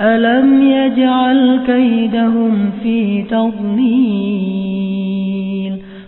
ألم يجعل كيدهم في تضليل